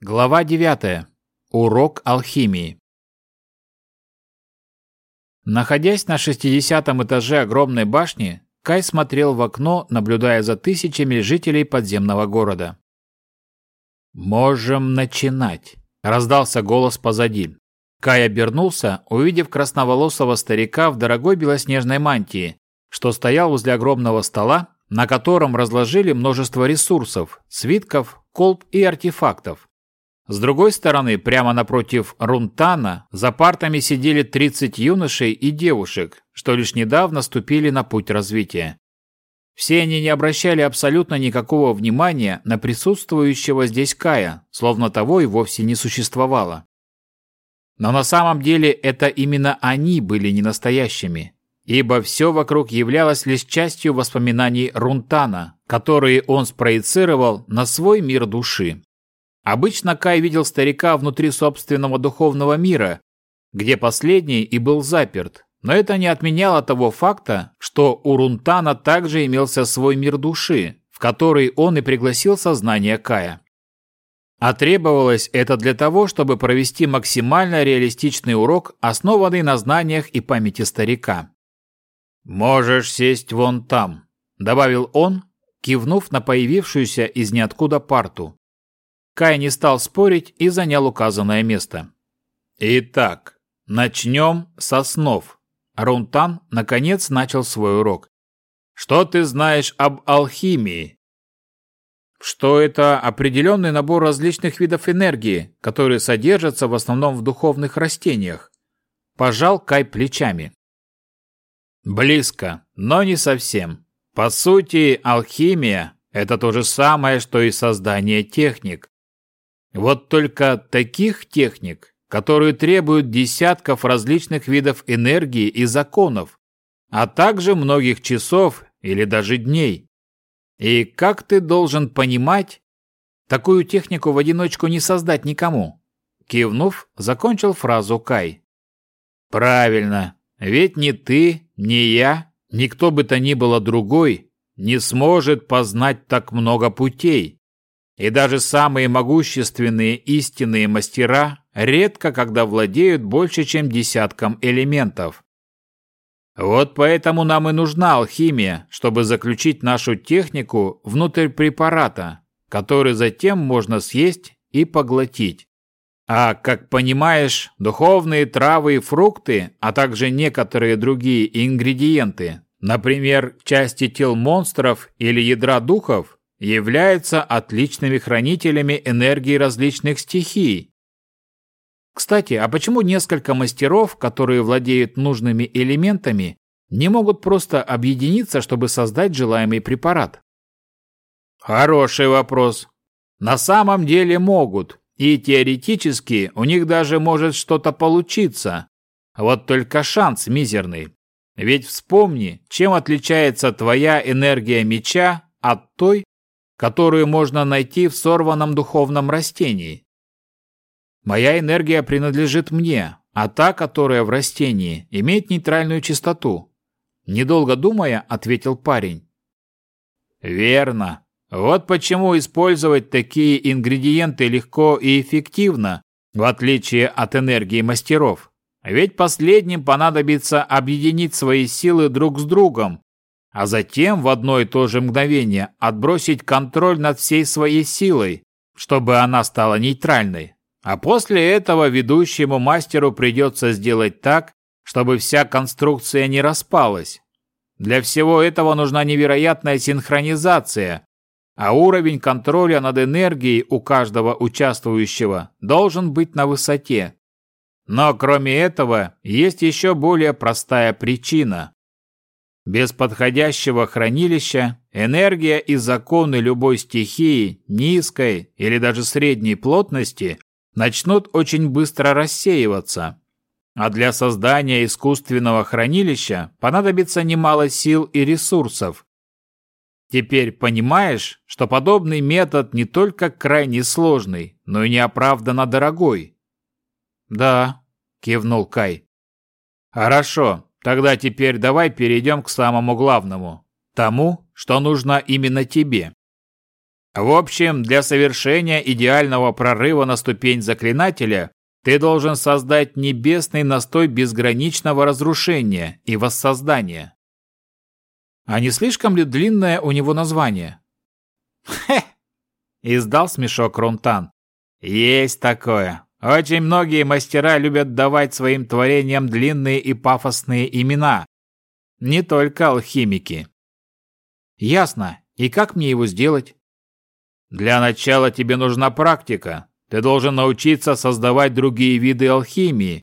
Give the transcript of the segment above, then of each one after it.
Глава 9. Урок алхимии. Находясь на 60 этаже огромной башни, Кай смотрел в окно, наблюдая за тысячами жителей подземного города. «Можем начинать», – раздался голос позади. Кай обернулся, увидев красноволосого старика в дорогой белоснежной мантии, что стоял возле огромного стола, на котором разложили множество ресурсов, свитков, колб и артефактов. С другой стороны, прямо напротив Рунтана, за партами сидели 30 юношей и девушек, что лишь недавно ступили на путь развития. Все они не обращали абсолютно никакого внимания на присутствующего здесь Кая, словно того и вовсе не существовало. Но на самом деле это именно они были не настоящими, ибо все вокруг являлось лишь частью воспоминаний Рунтана, которые он спроецировал на свой мир души. Обычно Кай видел старика внутри собственного духовного мира, где последний и был заперт, но это не отменяло того факта, что у Рунтана также имелся свой мир души, в который он и пригласил сознание Кая. А требовалось это для того, чтобы провести максимально реалистичный урок, основанный на знаниях и памяти старика. «Можешь сесть вон там», – добавил он, кивнув на появившуюся из ниоткуда парту. Кай не стал спорить и занял указанное место. Итак, начнем со снов. Рунтан наконец начал свой урок. Что ты знаешь об алхимии? Что это определенный набор различных видов энергии, которые содержатся в основном в духовных растениях. Пожал Кай плечами. Близко, но не совсем. По сути, алхимия – это то же самое, что и создание техник. Вот только таких техник, которые требуют десятков различных видов энергии и законов, а также многих часов или даже дней. И как ты должен понимать, такую технику в одиночку не создать никому. Кивнув, закончил фразу Кай. Правильно, ведь ни ты, ни я, никто бы то ни было другой не сможет познать так много путей. И даже самые могущественные истинные мастера редко когда владеют больше, чем десятком элементов. Вот поэтому нам и нужна алхимия, чтобы заключить нашу технику внутрь препарата, который затем можно съесть и поглотить. А, как понимаешь, духовные травы и фрукты, а также некоторые другие ингредиенты, например, части тел монстров или ядра духов, являются отличными хранителями энергии различных стихий. Кстати, а почему несколько мастеров, которые владеют нужными элементами, не могут просто объединиться, чтобы создать желаемый препарат? Хороший вопрос. На самом деле могут, и теоретически у них даже может что-то получиться. Вот только шанс мизерный. Ведь вспомни, чем отличается твоя энергия меча от той, которую можно найти в сорванном духовном растении. Моя энергия принадлежит мне, а та, которая в растении, имеет нейтральную частоту. Недолго думая, ответил парень. Верно. Вот почему использовать такие ингредиенты легко и эффективно, в отличие от энергии мастеров. Ведь последним понадобится объединить свои силы друг с другом, а затем в одно и то же мгновение отбросить контроль над всей своей силой, чтобы она стала нейтральной. А после этого ведущему мастеру придется сделать так, чтобы вся конструкция не распалась. Для всего этого нужна невероятная синхронизация, а уровень контроля над энергией у каждого участвующего должен быть на высоте. Но кроме этого, есть еще более простая причина. Без подходящего хранилища энергия и законы любой стихии, низкой или даже средней плотности, начнут очень быстро рассеиваться. А для создания искусственного хранилища понадобится немало сил и ресурсов. Теперь понимаешь, что подобный метод не только крайне сложный, но и неоправданно дорогой? Да, кивнул Кай. Хорошо, Тогда теперь давай перейдем к самому главному. Тому, что нужно именно тебе. В общем, для совершения идеального прорыва на ступень заклинателя ты должен создать небесный настой безграничного разрушения и воссоздания. А не слишком ли длинное у него название? Хе! Издал смешок Ронтан. Есть такое. Очень многие мастера любят давать своим творениям длинные и пафосные имена. Не только алхимики. Ясно. И как мне его сделать? Для начала тебе нужна практика. Ты должен научиться создавать другие виды алхимии,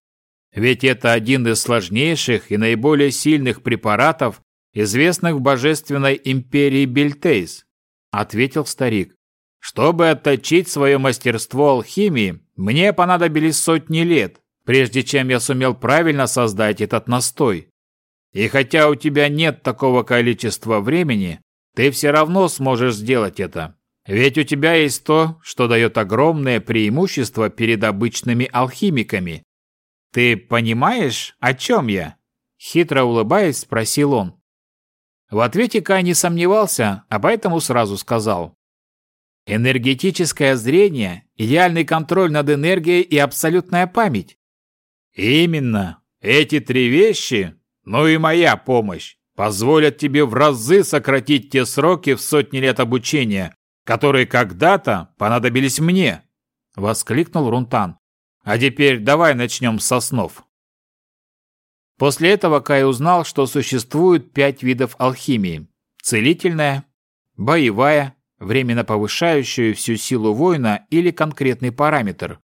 ведь это один из сложнейших и наиболее сильных препаратов, известных в божественной империи Бельтейс, ответил старик. Чтобы отточить свое мастерство алхимии, мне понадобились сотни лет, прежде чем я сумел правильно создать этот настой. И хотя у тебя нет такого количества времени, ты все равно сможешь сделать это. Ведь у тебя есть то, что дает огромное преимущество перед обычными алхимиками. Ты понимаешь, о чем я? Хитро улыбаясь, спросил он. В ответе Кай не сомневался, а поэтому сразу сказал. Энергетическое зрение, идеальный контроль над энергией и абсолютная память. Именно. Эти три вещи, ну и моя помощь, позволят тебе в разы сократить те сроки в сотни лет обучения, которые когда-то понадобились мне!» — воскликнул Рунтан. «А теперь давай начнем с основ». После этого Кай узнал, что существует пять видов алхимии. Целительная, боевая, временно повышающая всю силу воина или конкретный параметр.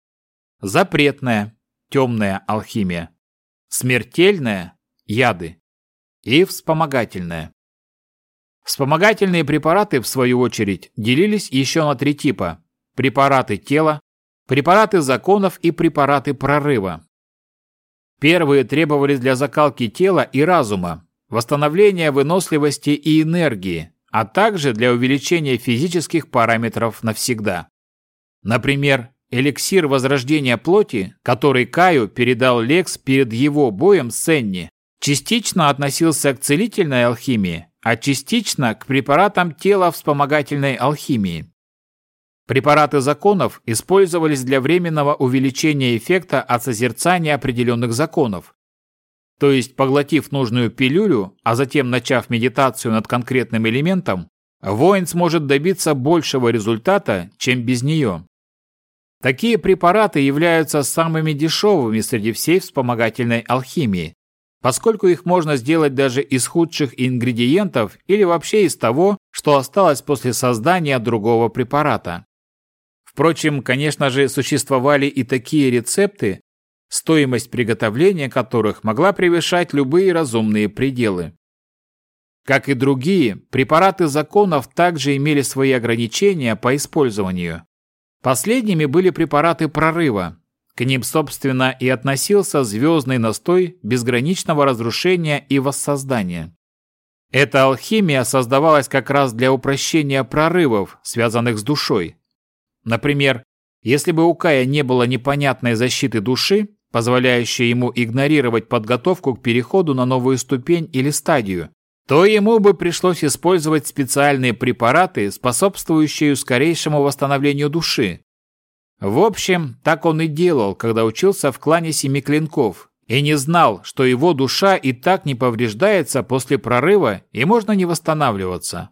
Запретная, темная алхимия. Смертельная, яды. И вспомогательная. Вспомогательные препараты, в свою очередь, делились еще на три типа – препараты тела, препараты законов и препараты прорыва. Первые требовались для закалки тела и разума, восстановления выносливости и энергии, а также для увеличения физических параметров навсегда. Например, эликсир возрождения плоти, который Каю передал Лекс перед его боем с Сенни, частично относился к целительной алхимии, а частично к препаратам тела вспомогательной алхимии. Препараты законов использовались для временного увеличения эффекта от созерцания определенных законов. То есть, поглотив нужную пилюлю, а затем начав медитацию над конкретным элементом, воин сможет добиться большего результата, чем без нее. Такие препараты являются самыми дешевыми среди всей вспомогательной алхимии, поскольку их можно сделать даже из худших ингредиентов или вообще из того, что осталось после создания другого препарата. Впрочем, конечно же, существовали и такие рецепты, стоимость приготовления которых могла превышать любые разумные пределы. Как и другие, препараты законов также имели свои ограничения по использованию. Последними были препараты прорыва, к ним, собственно, и относился звездный настой безграничного разрушения и воссоздания. Эта алхимия создавалась как раз для упрощения прорывов, связанных с душой. Например, если бы у Кая не было непонятной защиты души, позволяющей ему игнорировать подготовку к переходу на новую ступень или стадию, то ему бы пришлось использовать специальные препараты, способствующие скорейшему восстановлению души, в общем, так он и делал, когда учился в клане Семи Клинков, и не знал, что его душа и так не повреждается после прорыва и можно не восстанавливаться.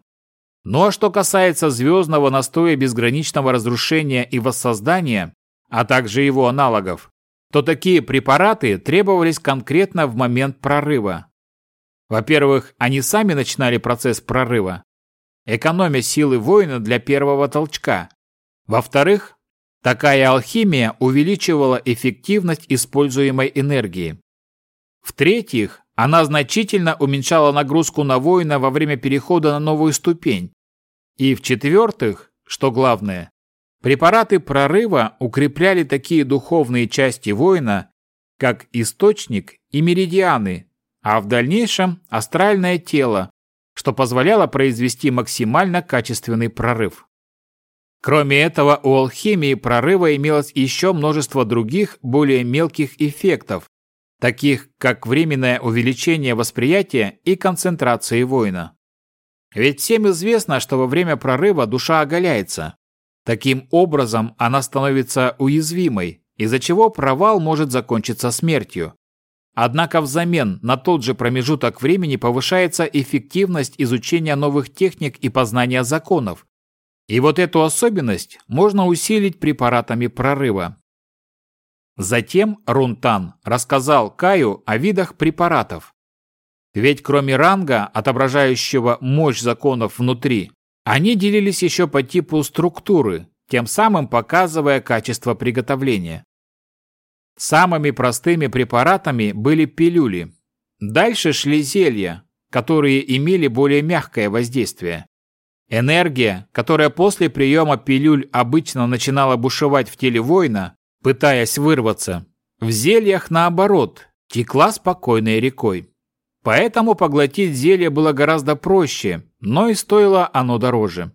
Ну а что касается звездного настоя безграничного разрушения и воссоздания, а также его аналогов, то такие препараты требовались конкретно в момент прорыва. Во-первых, они сами начинали процесс прорыва, экономя силы воина для первого толчка. Во-вторых, Такая алхимия увеличивала эффективность используемой энергии. В-третьих, она значительно уменьшала нагрузку на воина во время перехода на новую ступень. И в-четвертых, что главное, препараты прорыва укрепляли такие духовные части воина, как источник и меридианы, а в дальнейшем астральное тело, что позволяло произвести максимально качественный прорыв. Кроме этого, у алхимии прорыва имелось еще множество других, более мелких эффектов, таких как временное увеличение восприятия и концентрации воина. Ведь всем известно, что во время прорыва душа оголяется. Таким образом, она становится уязвимой, из-за чего провал может закончиться смертью. Однако взамен на тот же промежуток времени повышается эффективность изучения новых техник и познания законов. И вот эту особенность можно усилить препаратами прорыва. Затем Рунтан рассказал Каю о видах препаратов. Ведь кроме ранга, отображающего мощь законов внутри, они делились еще по типу структуры, тем самым показывая качество приготовления. Самыми простыми препаратами были пилюли. Дальше шли зелья, которые имели более мягкое воздействие. Энергия, которая после приема пилюль обычно начинала бушевать в теле воина, пытаясь вырваться, в зельях наоборот, текла спокойной рекой. Поэтому поглотить зелье было гораздо проще, но и стоило оно дороже.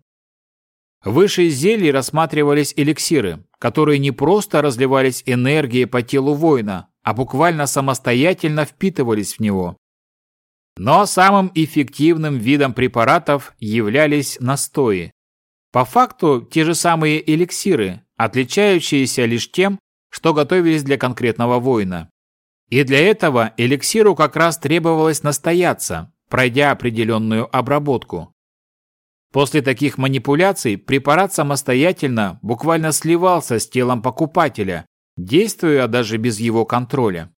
Выше зелий рассматривались эликсиры, которые не просто разливались энергией по телу воина, а буквально самостоятельно впитывались в него. Но самым эффективным видом препаратов являлись настои. По факту те же самые эликсиры, отличающиеся лишь тем, что готовились для конкретного воина. И для этого эликсиру как раз требовалось настояться, пройдя определенную обработку. После таких манипуляций препарат самостоятельно буквально сливался с телом покупателя, действуя даже без его контроля.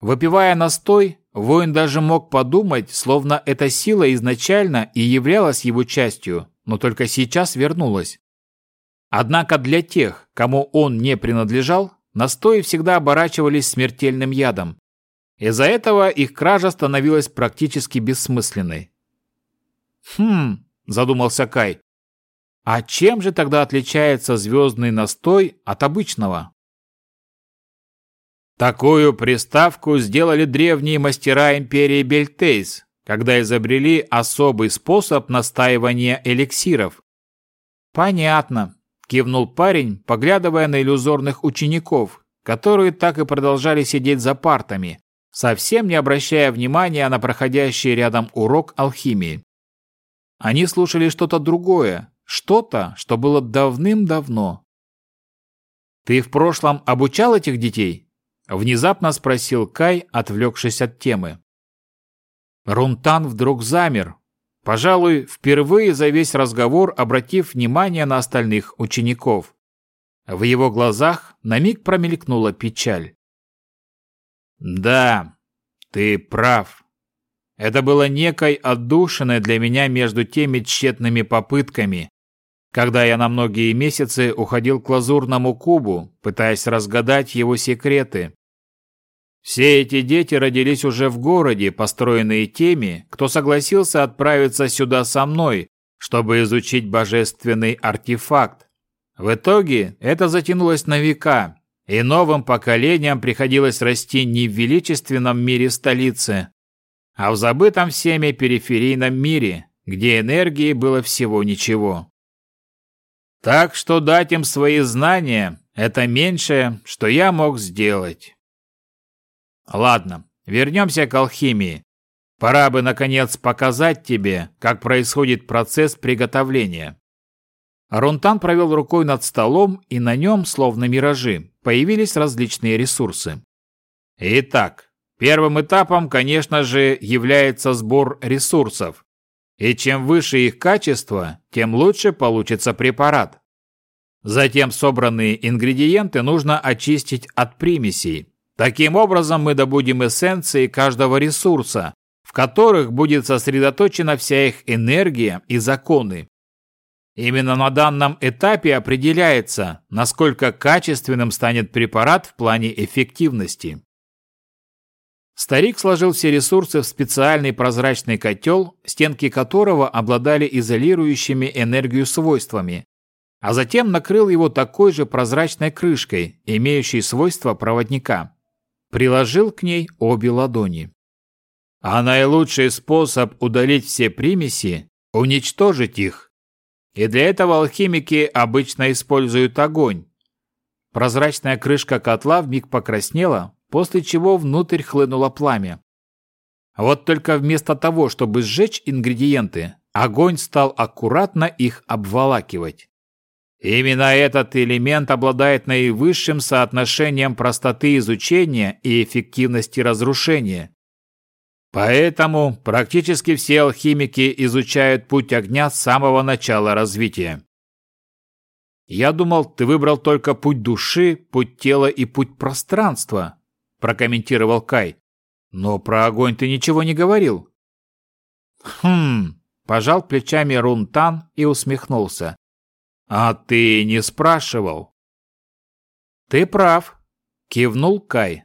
Выпивая настой, воин даже мог подумать, словно эта сила изначально и являлась его частью, но только сейчас вернулась. Однако для тех, кому он не принадлежал, настои всегда оборачивались смертельным ядом. Из-за этого их кража становилась практически бессмысленной. «Хм», – задумался Кай, – «а чем же тогда отличается звездный настой от обычного?» Такую приставку сделали древние мастера империи Бельтейс, когда изобрели особый способ настаивания эликсиров. «Понятно», Кивнул парень, поглядывая на иллюзорных учеников, которые так и продолжали сидеть за партами, совсем не обращая внимания на проходящий рядом урок алхимии. Они слушали что-то другое, что-то, что было давным-давно. «Ты в прошлом обучал этих детей?» – внезапно спросил Кай, отвлекшись от темы. Рунтан вдруг замер, Пожалуй, впервые за весь разговор обратив внимание на остальных учеников. В его глазах на миг промелькнула печаль. «Да, ты прав. Это было некой отдушиной для меня между теми тщетными попытками, когда я на многие месяцы уходил к лазурному кубу, пытаясь разгадать его секреты. Все эти дети родились уже в городе, построенные теми, кто согласился отправиться сюда со мной, чтобы изучить божественный артефакт. В итоге это затянулось на века, и новым поколениям приходилось расти не в величественном мире столицы, а в забытом всеми периферийном мире, где энергии было всего ничего. Так что дать им свои знания – это меньшее, что я мог сделать. Ладно, вернемся к алхимии. Пора бы, наконец, показать тебе, как происходит процесс приготовления. Рунтан провел рукой над столом, и на нем, словно миражи, появились различные ресурсы. Итак, первым этапом, конечно же, является сбор ресурсов. И чем выше их качество, тем лучше получится препарат. Затем собранные ингредиенты нужно очистить от примесей, Таким образом мы добудем эссенции каждого ресурса, в которых будет сосредоточена вся их энергия и законы. Именно на данном этапе определяется, насколько качественным станет препарат в плане эффективности. Старик сложил все ресурсы в специальный прозрачный котел, стенки которого обладали изолирующими энергию свойствами, а затем накрыл его такой же прозрачной крышкой, имеющей свойства проводника приложил к ней обе ладони. А наилучший способ удалить все примеси – уничтожить их. И для этого алхимики обычно используют огонь. Прозрачная крышка котла вмиг покраснела, после чего внутрь хлынуло пламя. Вот только вместо того, чтобы сжечь ингредиенты, огонь стал аккуратно их обволакивать. Именно этот элемент обладает наивысшим соотношением простоты изучения и эффективности разрушения. Поэтому практически все алхимики изучают путь огня с самого начала развития. «Я думал, ты выбрал только путь души, путь тела и путь пространства», прокомментировал Кай. «Но про огонь ты ничего не говорил». «Хм...» – пожал плечами Рунтан и усмехнулся. «А ты не спрашивал?» «Ты прав», – кивнул Кай.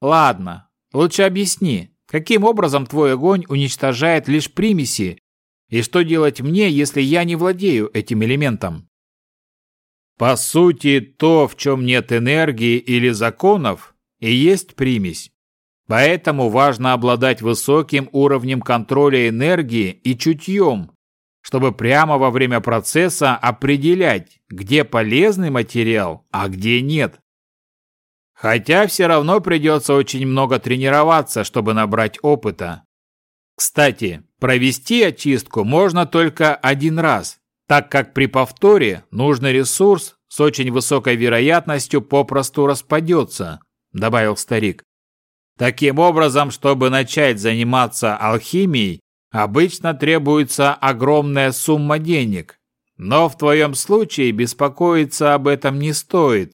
«Ладно, лучше объясни, каким образом твой огонь уничтожает лишь примеси, и что делать мне, если я не владею этим элементом?» «По сути, то, в чем нет энергии или законов, и есть примесь. Поэтому важно обладать высоким уровнем контроля энергии и чутьем, чтобы прямо во время процесса определять, где полезный материал, а где нет. Хотя все равно придется очень много тренироваться, чтобы набрать опыта. Кстати, провести очистку можно только один раз, так как при повторе нужный ресурс с очень высокой вероятностью попросту распадется, добавил старик. Таким образом, чтобы начать заниматься алхимией, обычно требуется огромная сумма денег. Но в твоем случае беспокоиться об этом не стоит,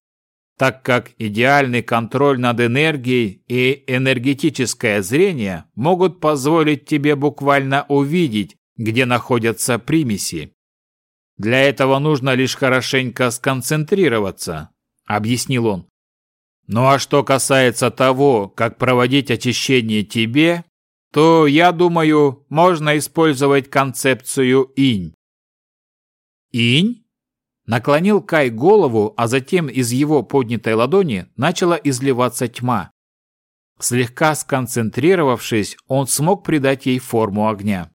так как идеальный контроль над энергией и энергетическое зрение могут позволить тебе буквально увидеть, где находятся примеси. Для этого нужно лишь хорошенько сконцентрироваться, объяснил он. Ну а что касается того, как проводить очищение тебе, то, я думаю, можно использовать концепцию инь. Инь? Наклонил Кай голову, а затем из его поднятой ладони начала изливаться тьма. Слегка сконцентрировавшись, он смог придать ей форму огня.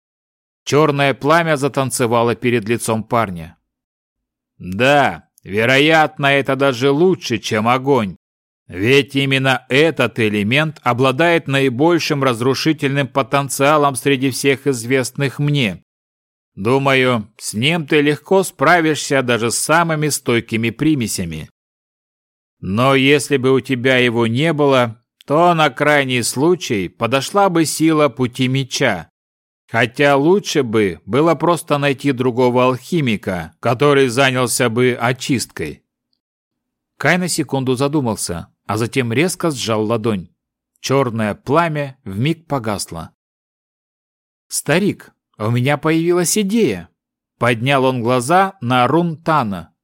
Черное пламя затанцевало перед лицом парня. «Да, вероятно, это даже лучше, чем огонь», ведь именно этот элемент обладает наибольшим разрушительным потенциалом среди всех известных мне. Думаю, с ним ты легко справишься даже с самыми стойкими примесями. Но если бы у тебя его не было, то на крайний случай подошла бы сила пути меча. Хотя лучше бы было просто найти другого алхимика, который занялся бы очисткой. Кай на секунду задумался, а затем резко сжал ладонь. Черное пламя вмиг погасло. «Старик, у меня появилась идея!» Поднял он глаза на Рунтана.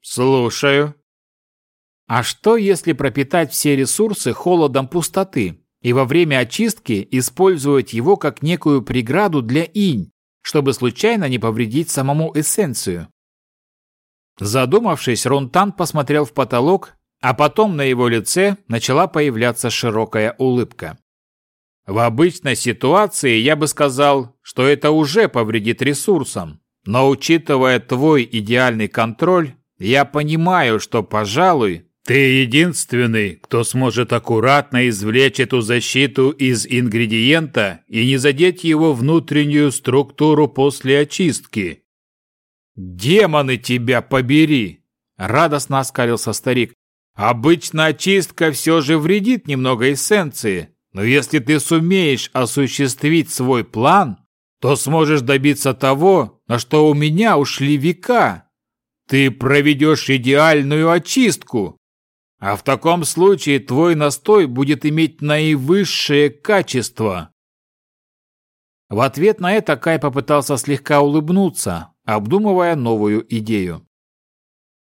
«Слушаю». «А что, если пропитать все ресурсы холодом пустоты и во время очистки использовать его как некую преграду для инь, чтобы случайно не повредить самому эссенцию?» Задумавшись, Рунтан посмотрел в потолок а потом на его лице начала появляться широкая улыбка. В обычной ситуации я бы сказал, что это уже повредит ресурсам, но учитывая твой идеальный контроль, я понимаю, что, пожалуй, ты единственный, кто сможет аккуратно извлечь эту защиту из ингредиента и не задеть его внутреннюю структуру после очистки. «Демоны тебя побери!» – радостно оскалился старик. Обычно очистка все же вредит немного эссенции, но если ты сумеешь осуществить свой план, то сможешь добиться того, на что у меня ушли века. Ты проведешь идеальную очистку. А в таком случае твой настой будет иметь наивысшее качество. В ответ на это Кай попытался слегка улыбнуться, обдумывая новую идею.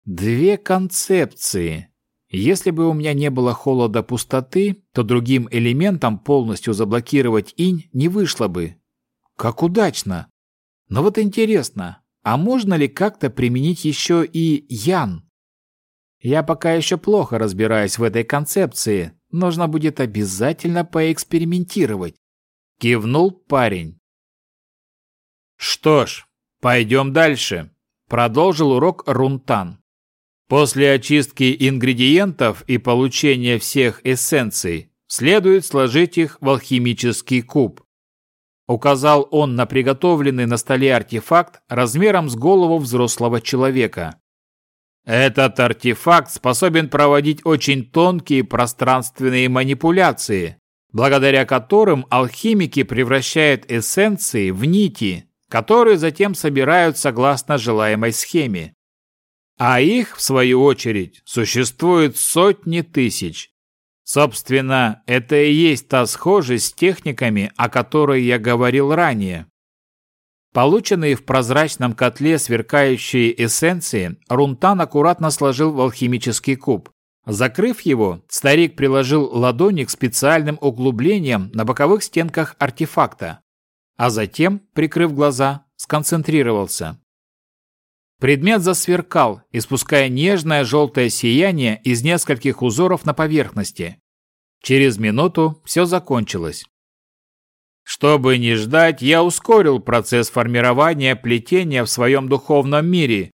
Две концепции, если бы у меня не было холода пустоты, то другим элементом полностью заблокировать инь не вышло бы. Как удачно! Но вот интересно, а можно ли как-то применить еще и ян? Я пока еще плохо разбираюсь в этой концепции, нужно будет обязательно поэкспериментировать. Кивнул парень. Что ж, пойдем дальше. Продолжил урок Рунтан. После очистки ингредиентов и получения всех эссенций следует сложить их в алхимический куб. указал он на приготовленный на столе артефакт размером с голову взрослого человека. Этот артефакт способен проводить очень тонкие пространственные манипуляции, благодаря которым алхимики превращают эссенции в нити, которые затем собирают согласно желаемой схеме. А их, в свою очередь, существует сотни тысяч. Собственно, это и есть та схожесть с техниками, о которой я говорил ранее. Полученные в прозрачном котле сверкающие эссенции Рунтан аккуратно сложил в алхимический куб. Закрыв его, старик приложил ладони к специальным углублениям на боковых стенках артефакта, а затем, прикрыв глаза, сконцентрировался. Предмет засверкал, испуская нежное желтое сияние из нескольких узоров на поверхности. Через минуту все закончилось. Чтобы не ждать, я ускорил процесс формирования плетения в своем духовном мире,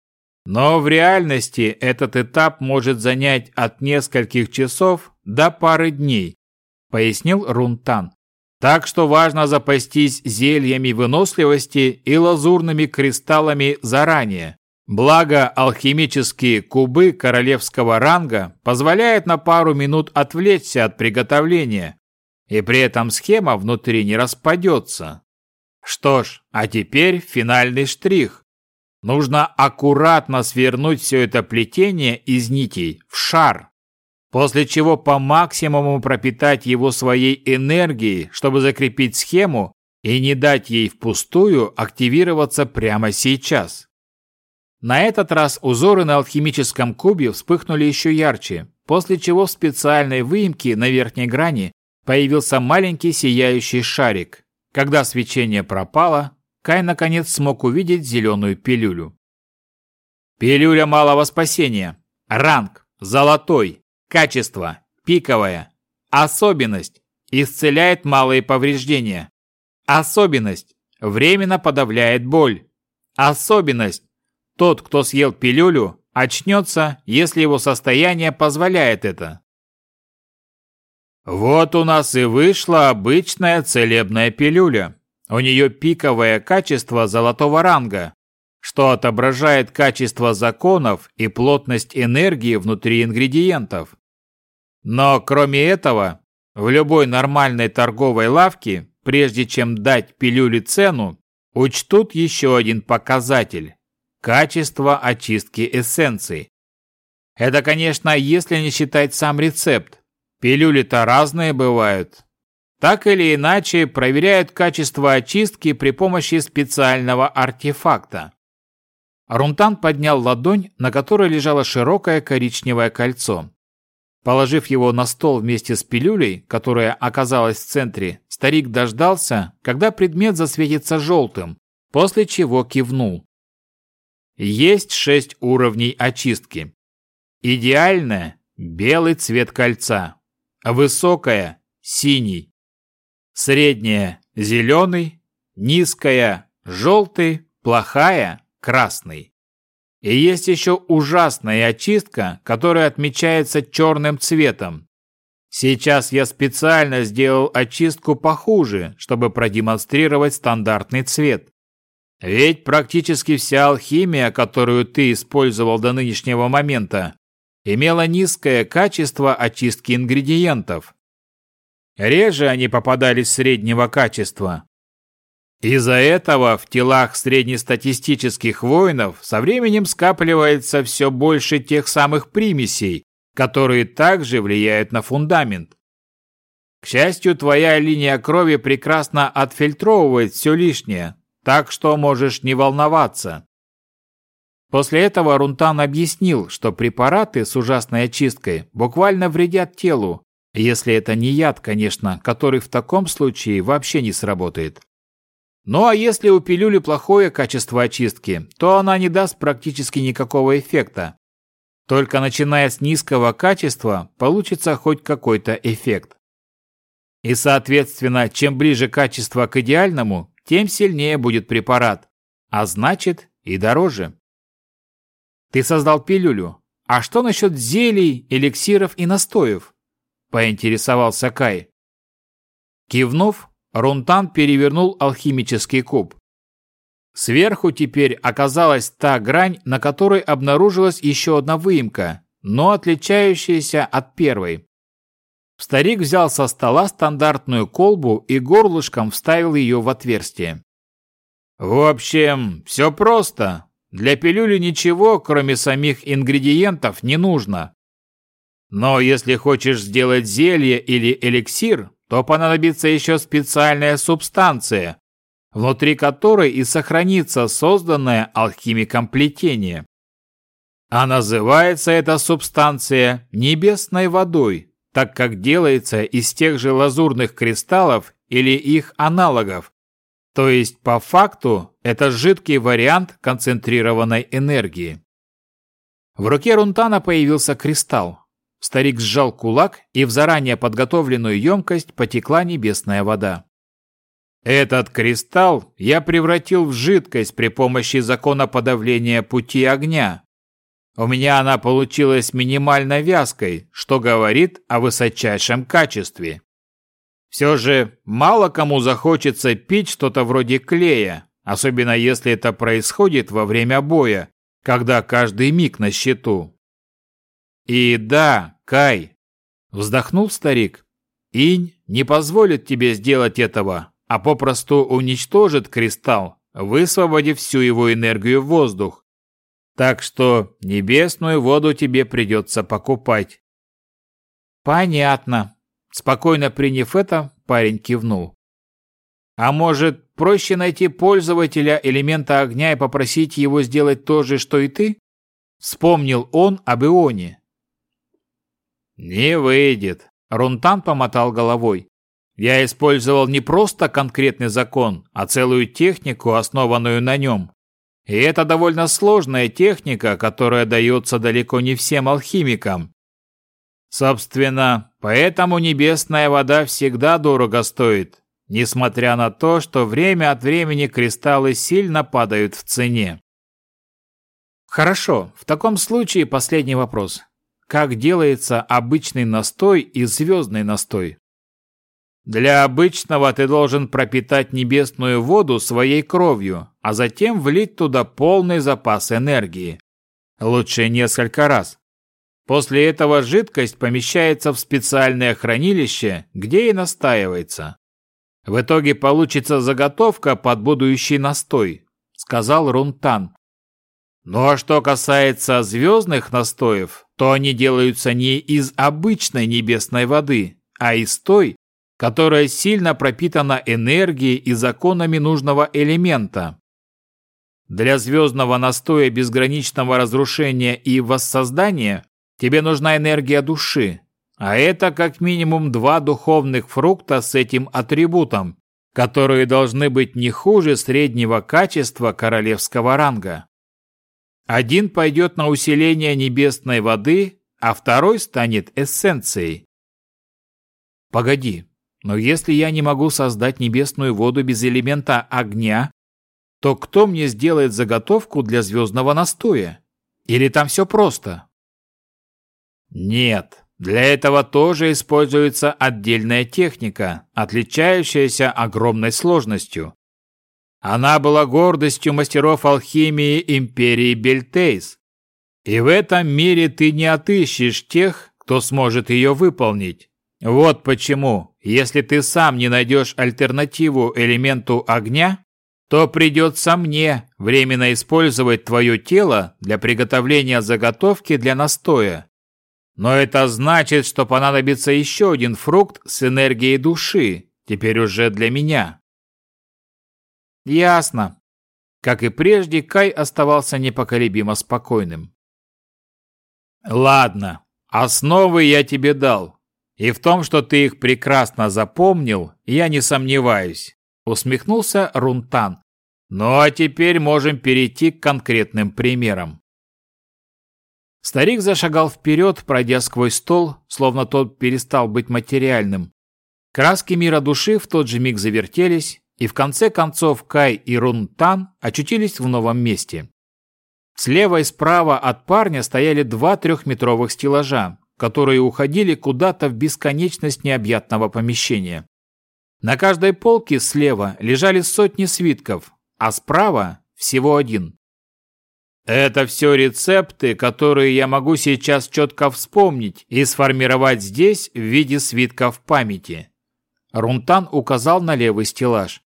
но в реальности этот этап может занять от нескольких часов до пары дней, пояснил Рунтан. Так что важно запастись зельями выносливости и лазурными кристаллами заранее. Благо, алхимические кубы королевского ранга позволяют на пару минут отвлечься от приготовления, и при этом схема внутри не распадется. Что ж, а теперь финальный штрих. Нужно аккуратно свернуть все это плетение из нитей в шар, после чего по максимуму пропитать его своей энергией, чтобы закрепить схему и не дать ей впустую активироваться прямо сейчас. На этот раз узоры на алхимическом кубе вспыхнули еще ярче, после чего в специальной выемке на верхней грани появился маленький сияющий шарик. Когда свечение пропало, Кай наконец смог увидеть зеленую пилюлю. Пилюля малого спасения. Ранг. Золотой. Качество. Пиковое. Особенность. Исцеляет малые повреждения. Особенность. Временно подавляет боль. Особенность. Тот, кто съел пилюлю, очнется, если его состояние позволяет это. Вот у нас и вышла обычная целебная пилюля. У нее пиковое качество золотого ранга, что отображает качество законов и плотность энергии внутри ингредиентов. Но кроме этого, в любой нормальной торговой лавке, прежде чем дать пилюле цену, учтут еще один показатель Качество очистки эссенций. Это, конечно, если не считать сам рецепт. Пилюли-то разные бывают. Так или иначе, проверяют качество очистки при помощи специального артефакта. Рунтан поднял ладонь, на которой лежало широкое коричневое кольцо. Положив его на стол вместе с пилюлей, которая оказалась в центре, старик дождался, когда предмет засветится желтым, после чего кивнул. Есть шесть уровней очистки. Идеальная – белый цвет кольца. Высокая – синий. Средняя – зеленый. Низкая – желтый. Плохая – красный. И есть еще ужасная очистка, которая отмечается черным цветом. Сейчас я специально сделал очистку похуже, чтобы продемонстрировать стандартный цвет. Ведь практически вся алхимия, которую ты использовал до нынешнего момента, имела низкое качество очистки ингредиентов. Реже они попадались среднего качества. Из-за этого в телах среднестатистических воинов со временем скапливается все больше тех самых примесей, которые также влияют на фундамент. К счастью, твоя линия крови прекрасно отфильтровывает все лишнее, так что можешь не волноваться. После этого Рунтан объяснил, что препараты с ужасной очисткой буквально вредят телу, если это не яд, конечно, который в таком случае вообще не сработает. Ну а если у пилюли плохое качество очистки, то она не даст практически никакого эффекта. Только начиная с низкого качества получится хоть какой-то эффект. И соответственно, чем ближе качество к идеальному, тем сильнее будет препарат, а значит и дороже. Ты создал пилюлю. А что насчет зелий, эликсиров и настоев? Поинтересовался Кай. Кивнув, Рунтан перевернул алхимический куб. Сверху теперь оказалась та грань, на которой обнаружилась еще одна выемка, но отличающаяся от первой. Старик взял со стола стандартную колбу и горлышком вставил ее в отверстие. «В общем, все просто. Для пилюли ничего, кроме самих ингредиентов, не нужно. Но если хочешь сделать зелье или эликсир, то понадобится еще специальная субстанция, внутри которой и сохранится созданное алхимиком плетение. А называется эта субстанция небесной водой, так как делается из тех же лазурных кристаллов или их аналогов. То есть, по факту, это жидкий вариант концентрированной энергии. В руке Рунтана появился кристалл. Старик сжал кулак, и в заранее подготовленную емкость потекла небесная вода. Этот кристалл я превратил в жидкость при помощи закона подавления пути огня, у меня она получилась минимально вязкой, что говорит о высочайшем качестве. Все же мало кому захочется пить что-то вроде клея, особенно если это происходит во время боя, когда каждый миг на счету. И да, Кай, вздохнул старик, инь не позволит тебе сделать этого, а попросту уничтожит кристалл, высвободив всю его энергию в воздух. Так что небесную воду тебе придется покупать. Понятно. Спокойно приняв это, парень кивнул. А может, проще найти пользователя элемента огня и попросить его сделать то же, что и ты? Вспомнил он об Ионе. Не выйдет. Рунтан помотал головой. Я использовал не просто конкретный закон, а целую технику, основанную на нем. И это довольно сложная техника, которая дается далеко не всем алхимикам. Собственно, поэтому небесная вода всегда дорого стоит, несмотря на то, что время от времени кристаллы сильно падают в цене. Хорошо, в таком случае последний вопрос. Как делается обычный настой и звездный настой? Для обычного ты должен пропитать небесную воду своей кровью, а затем влить туда полный запас энергии. Лучше несколько раз. После этого жидкость помещается в специальное хранилище, где и настаивается. В итоге получится заготовка под будущий настой, сказал Рунтан. Ну а что касается звездных настоев, то они делаются не из обычной небесной воды, а из той, которая сильно пропитана энергией и законами нужного элемента. Для звездного настоя безграничного разрушения и воссоздания тебе нужна энергия души, а это как минимум два духовных фрукта с этим атрибутом, которые должны быть не хуже среднего качества королевского ранга. Один пойдет на усиление небесной воды, а второй станет эссенцией. Погоди, но если я не могу создать небесную воду без элемента огня, то кто мне сделает заготовку для звездного настоя? Или там все просто? Нет, для этого тоже используется отдельная техника, отличающаяся огромной сложностью. Она была гордостью мастеров алхимии империи Бельтейс. И в этом мире ты не отыщешь тех, кто сможет ее выполнить. Вот почему, если ты сам не найдешь альтернативу элементу огня, то придется мне временно использовать твое тело для приготовления заготовки для настоя. Но это значит, что понадобится еще один фрукт с энергией души, теперь уже для меня. Ясно. Как и прежде, Кай оставался непоколебимо спокойным. Ладно, основы я тебе дал. И в том, что ты их прекрасно запомнил, я не сомневаюсь, усмехнулся Рунтан. Ну а теперь можем перейти к конкретным примерам. Старик зашагал вперед, пройдя сквозь стол, словно тот перестал быть материальным. Краски мира души в тот же миг завертелись, и в конце концов Кай и Рунтан очутились в новом месте. Слева и справа от парня стояли два трехметровых стеллажа, которые уходили куда-то в бесконечность необъятного помещения. На каждой полке слева лежали сотни свитков, а справа всего один. Это все рецепты, которые я могу сейчас четко вспомнить и сформировать здесь в виде свитков памяти. Рунтан указал на левый стеллаж.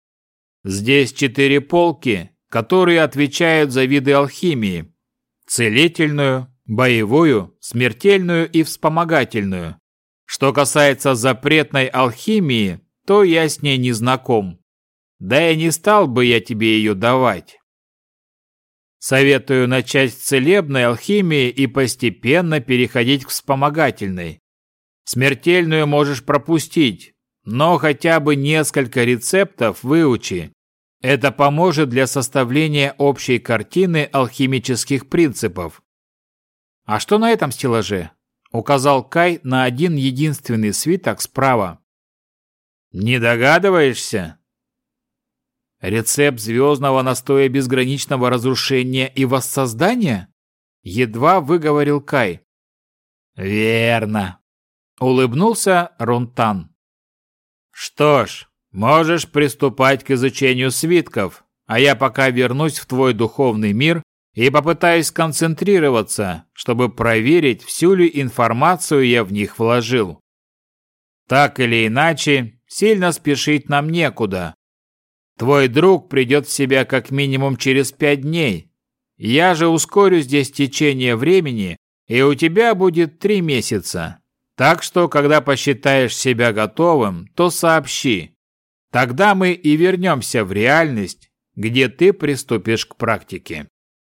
Здесь четыре полки, которые отвечают за виды алхимии. Целительную, боевую, смертельную и вспомогательную. Что касается запретной алхимии, то я с ней не знаком. Да и не стал бы я тебе ее давать. Советую начать с целебной алхимии и постепенно переходить к вспомогательной. Смертельную можешь пропустить, но хотя бы несколько рецептов выучи. Это поможет для составления общей картины алхимических принципов. А что на этом стеллаже? Указал Кай на один единственный свиток справа. Не догадываешься? Рецепт звездного настоя безграничного разрушения и воссоздания? Едва выговорил Кай. Верно. Улыбнулся Ронтан. Что ж, можешь приступать к изучению свитков, а я пока вернусь в твой духовный мир и попытаюсь сконцентрироваться, чтобы проверить, всю ли информацию я в них вложил. Так или иначе, Сильно спешить нам некуда. Твой друг придет в себя как минимум через пять дней. Я же ускорю здесь течение времени, и у тебя будет три месяца. Так что, когда посчитаешь себя готовым, то сообщи. Тогда мы и вернемся в реальность, где ты приступишь к практике.